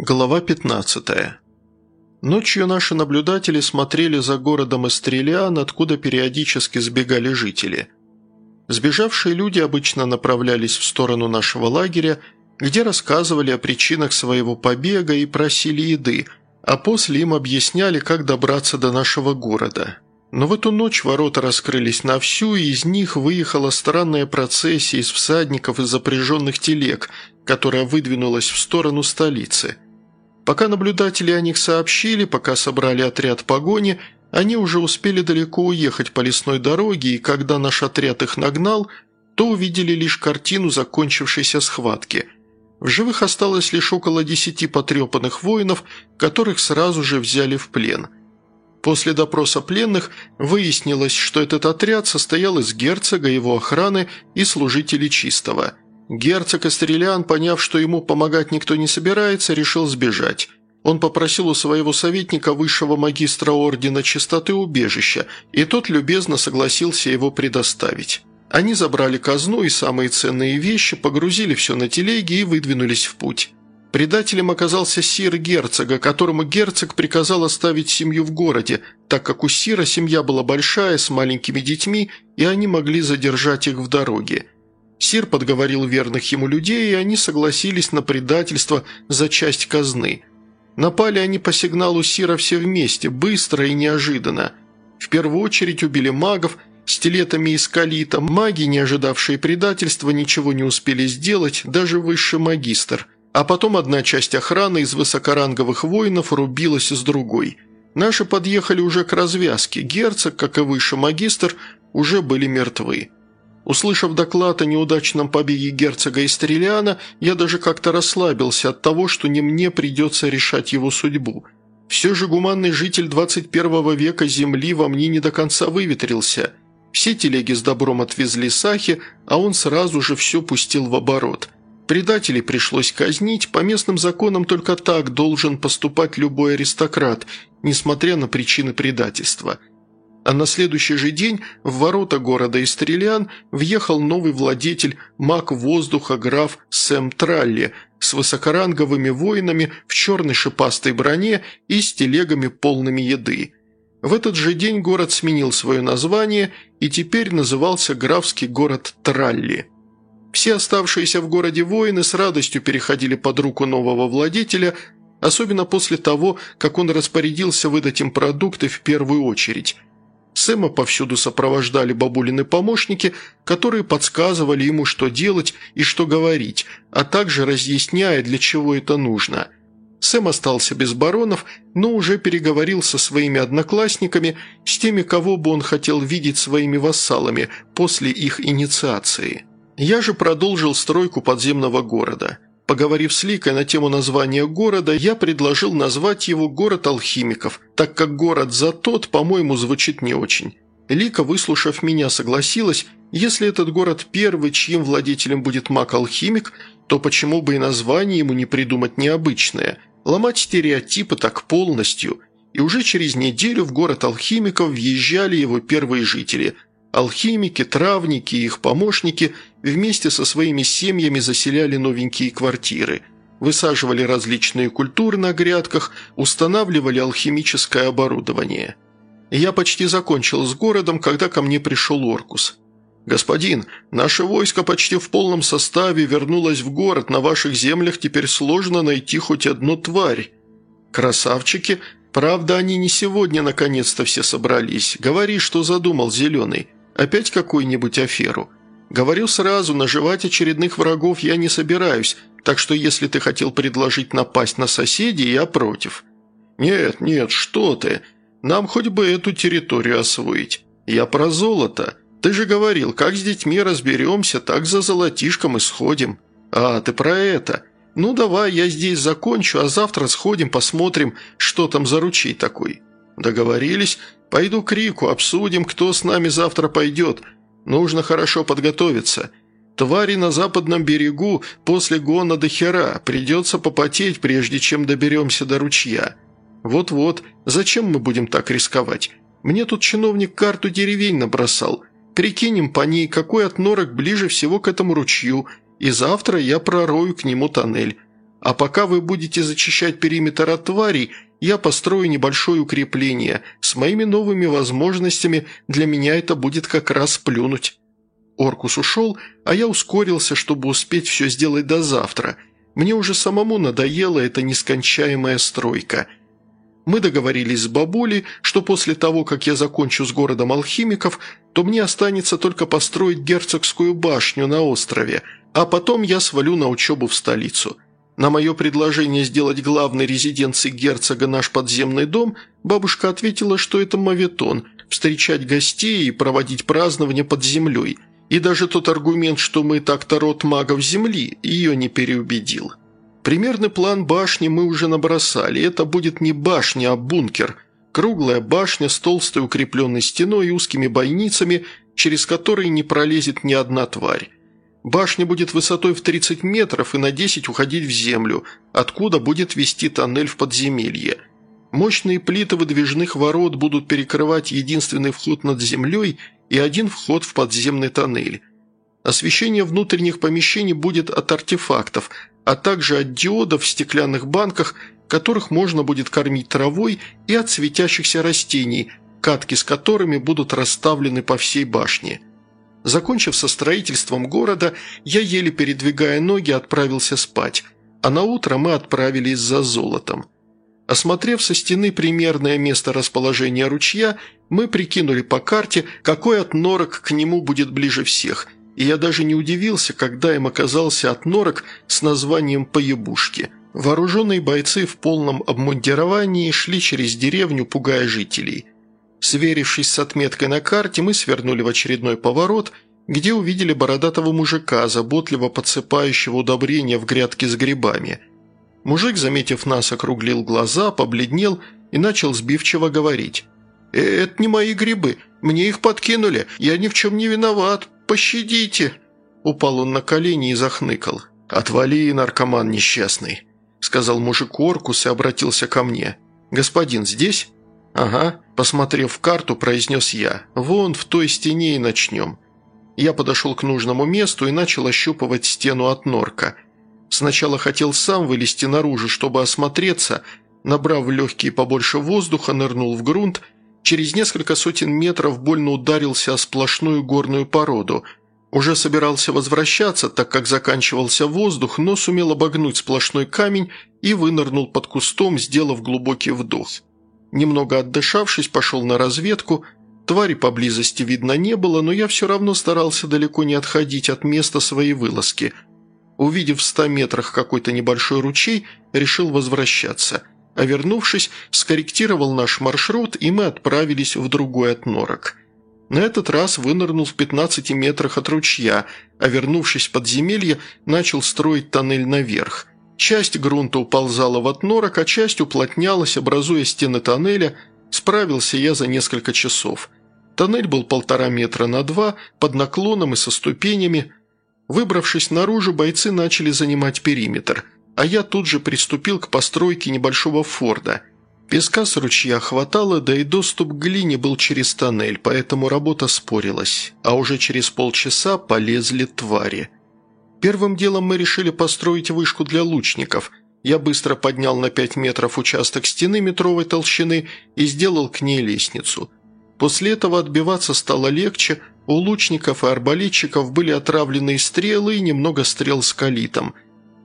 Глава 15. Ночью наши наблюдатели смотрели за городом Эстрелиан, откуда периодически сбегали жители. Сбежавшие люди обычно направлялись в сторону нашего лагеря, где рассказывали о причинах своего побега и просили еды, а после им объясняли, как добраться до нашего города. Но в эту ночь ворота раскрылись на всю, и из них выехала странная процессия из всадников и запряженных телег, которая выдвинулась в сторону столицы – Пока наблюдатели о них сообщили, пока собрали отряд погони, они уже успели далеко уехать по лесной дороге, и когда наш отряд их нагнал, то увидели лишь картину закончившейся схватки. В живых осталось лишь около десяти потрепанных воинов, которых сразу же взяли в плен. После допроса пленных выяснилось, что этот отряд состоял из герцога, его охраны и служителей чистого – Герцог Астрелян, поняв, что ему помогать никто не собирается, решил сбежать. Он попросил у своего советника высшего магистра Ордена Чистоты убежища, и тот любезно согласился его предоставить. Они забрали казну и самые ценные вещи, погрузили все на телеги и выдвинулись в путь. Предателем оказался сир герцога, которому герцог приказал оставить семью в городе, так как у сира семья была большая, с маленькими детьми, и они могли задержать их в дороге. Сир подговорил верных ему людей, и они согласились на предательство за часть казны. Напали они по сигналу Сира все вместе, быстро и неожиданно. В первую очередь убили магов, стилетами из калита. Маги, не ожидавшие предательства, ничего не успели сделать, даже высший магистр. А потом одна часть охраны из высокоранговых воинов рубилась с другой. Наши подъехали уже к развязке. Герцог, как и высший магистр, уже были мертвы. Услышав доклад о неудачном побеге герцога Истрелиана, я даже как-то расслабился от того, что не мне придется решать его судьбу. Все же гуманный житель 21 века Земли во мне не до конца выветрился. Все телеги с добром отвезли Сахи, а он сразу же все пустил в оборот. Предателей пришлось казнить, по местным законам только так должен поступать любой аристократ, несмотря на причины предательства – а на следующий же день в ворота города Истрелиан въехал новый владетель маг воздуха граф Сэм Тралли с высокоранговыми воинами в черной шипастой броне и с телегами полными еды. В этот же день город сменил свое название и теперь назывался графский город Тралли. Все оставшиеся в городе воины с радостью переходили под руку нового владетеля, особенно после того, как он распорядился выдать им продукты в первую очередь – Сэма повсюду сопровождали бабулины помощники, которые подсказывали ему, что делать и что говорить, а также разъясняя, для чего это нужно. Сэм остался без баронов, но уже переговорил со своими одноклассниками, с теми, кого бы он хотел видеть своими вассалами после их инициации. Я же продолжил стройку подземного города – Поговорив с Ликой на тему названия города, я предложил назвать его «Город алхимиков», так как город за тот, по-моему, звучит не очень. Лика, выслушав меня, согласилась, если этот город первый, чьим владетелем будет маг-алхимик, то почему бы и название ему не придумать необычное, ломать стереотипы так полностью. И уже через неделю в город алхимиков въезжали его первые жители – Алхимики, травники и их помощники вместе со своими семьями заселяли новенькие квартиры, высаживали различные культуры на грядках, устанавливали алхимическое оборудование. Я почти закончил с городом, когда ко мне пришел Оркус. «Господин, наше войско почти в полном составе вернулось в город, на ваших землях теперь сложно найти хоть одну тварь». «Красавчики, правда, они не сегодня наконец-то все собрались. Говори, что задумал Зеленый». Опять какую-нибудь аферу? Говорю сразу, наживать очередных врагов я не собираюсь, так что если ты хотел предложить напасть на соседей, я против». «Нет, нет, что ты. Нам хоть бы эту территорию освоить. Я про золото. Ты же говорил, как с детьми разберемся, так за золотишком и сходим. А, ты про это. Ну давай, я здесь закончу, а завтра сходим, посмотрим, что там за ручей такой». «Договорились. Пойду к Рику, обсудим, кто с нами завтра пойдет. Нужно хорошо подготовиться. Твари на западном берегу после гона до хера. Придется попотеть, прежде чем доберемся до ручья. Вот-вот, зачем мы будем так рисковать? Мне тут чиновник карту деревень набросал. Прикинем по ней, какой от норок ближе всего к этому ручью, и завтра я пророю к нему тоннель. А пока вы будете зачищать периметр от тварей, я построю небольшое укрепление. С моими новыми возможностями для меня это будет как раз плюнуть». Оркус ушел, а я ускорился, чтобы успеть все сделать до завтра. Мне уже самому надоела эта нескончаемая стройка. Мы договорились с бабулей, что после того, как я закончу с городом алхимиков, то мне останется только построить герцогскую башню на острове, а потом я свалю на учебу в столицу. На мое предложение сделать главной резиденцией герцога наш подземный дом, бабушка ответила, что это моветон – встречать гостей и проводить празднование под землей – и даже тот аргумент, что мы так-то род магов Земли, ее не переубедил. Примерный план башни мы уже набросали. Это будет не башня, а бункер. Круглая башня с толстой укрепленной стеной и узкими бойницами, через которые не пролезет ни одна тварь. Башня будет высотой в 30 метров и на 10 уходить в землю, откуда будет вести тоннель в подземелье. Мощные плиты выдвижных ворот будут перекрывать единственный вход над землей и один вход в подземный тоннель. Освещение внутренних помещений будет от артефактов, а также от диодов в стеклянных банках, которых можно будет кормить травой, и от светящихся растений, катки с которыми будут расставлены по всей башне. Закончив со строительством города, я, еле передвигая ноги, отправился спать, а на утро мы отправились за золотом. Осмотрев со стены примерное место расположения ручья, мы прикинули по карте, какой отнорок к нему будет ближе всех, и я даже не удивился, когда им оказался отнорок с названием «Поебушки». Вооруженные бойцы в полном обмундировании шли через деревню, пугая жителей. Сверившись с отметкой на карте, мы свернули в очередной поворот, где увидели бородатого мужика, заботливо подсыпающего удобрения в грядки с грибами – Мужик, заметив нас, округлил глаза, побледнел и начал сбивчиво говорить. «Э, «Это не мои грибы. Мне их подкинули. Я ни в чем не виноват. Пощадите!» Упал он на колени и захныкал. «Отвали, наркоман несчастный», – сказал мужик Оркус и обратился ко мне. «Господин здесь?» «Ага», – посмотрев в карту, произнес я. «Вон в той стене и начнем». Я подошел к нужному месту и начал ощупывать стену от норка – Сначала хотел сам вылезти наружу, чтобы осмотреться, набрав в легкие побольше воздуха, нырнул в грунт, через несколько сотен метров больно ударился о сплошную горную породу. Уже собирался возвращаться, так как заканчивался воздух, но сумел обогнуть сплошной камень и вынырнул под кустом, сделав глубокий вдох. Немного отдышавшись, пошел на разведку. Твари поблизости видно не было, но я все равно старался далеко не отходить от места своей вылазки – Увидев в ста метрах какой-то небольшой ручей, решил возвращаться, а вернувшись, скорректировал наш маршрут, и мы отправились в другой отнорок. На этот раз вынырнул в 15 метрах от ручья, а вернувшись в подземелье, начал строить тоннель наверх. Часть грунта уползала в отнорок, а часть уплотнялась, образуя стены тоннеля. Справился я за несколько часов. Тоннель был полтора метра на два, под наклоном и со ступенями, Выбравшись наружу, бойцы начали занимать периметр, а я тут же приступил к постройке небольшого форда. Песка с ручья хватало, да и доступ к глине был через тоннель, поэтому работа спорилась, а уже через полчаса полезли твари. Первым делом мы решили построить вышку для лучников. Я быстро поднял на 5 метров участок стены метровой толщины и сделал к ней лестницу. После этого отбиваться стало легче, у лучников и арбалетчиков были отравленные стрелы и немного стрел с калитом.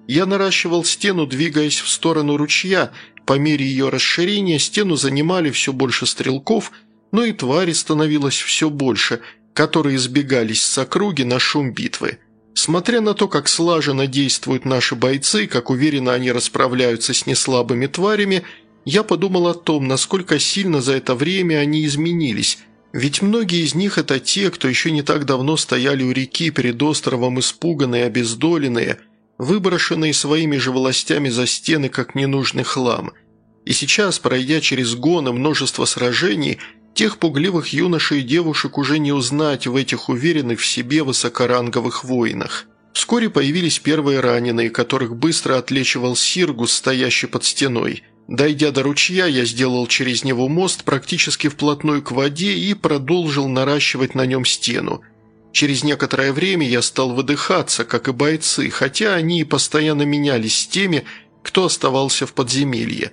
Я наращивал стену, двигаясь в сторону ручья. По мере ее расширения стену занимали все больше стрелков, но и твари становилось все больше, которые сбегались с округи на шум битвы. Смотря на то, как слаженно действуют наши бойцы, как уверенно они расправляются с неслабыми тварями, я подумал о том, насколько сильно за это время они изменились – ведь многие из них – это те, кто еще не так давно стояли у реки перед островом испуганные, обездоленные, выброшенные своими же властями за стены, как ненужный хлам. И сейчас, пройдя через гоны множество сражений, тех пугливых юношей и девушек уже не узнать в этих уверенных в себе высокоранговых воинах. Вскоре появились первые раненые, которых быстро отлечивал Сиргус, стоящий под стеной – Дойдя до ручья, я сделал через него мост практически вплотную к воде и продолжил наращивать на нем стену. Через некоторое время я стал выдыхаться, как и бойцы, хотя они постоянно менялись с теми, кто оставался в подземелье.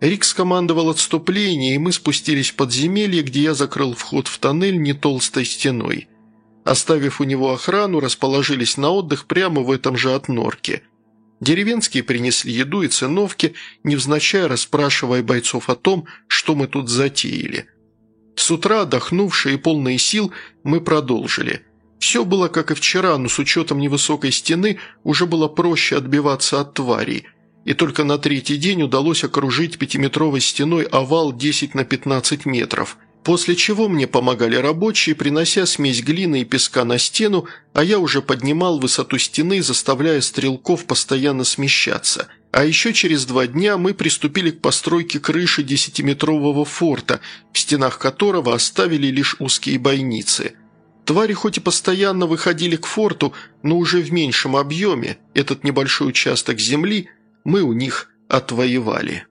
Рик скомандовал отступление, и мы спустились в подземелье, где я закрыл вход в тоннель не толстой стеной. Оставив у него охрану, расположились на отдых прямо в этом же отнорке. Деревенские принесли еду и циновки, невзначай расспрашивая бойцов о том, что мы тут затеяли. С утра, отдохнувшие и полные сил, мы продолжили. Все было как и вчера, но с учетом невысокой стены уже было проще отбиваться от тварей. И только на третий день удалось окружить пятиметровой стеной овал 10 на 15 метров – После чего мне помогали рабочие, принося смесь глины и песка на стену, а я уже поднимал высоту стены, заставляя стрелков постоянно смещаться. А еще через два дня мы приступили к постройке крыши десятиметрового форта, в стенах которого оставили лишь узкие бойницы. Твари хоть и постоянно выходили к форту, но уже в меньшем объеме, этот небольшой участок земли мы у них отвоевали.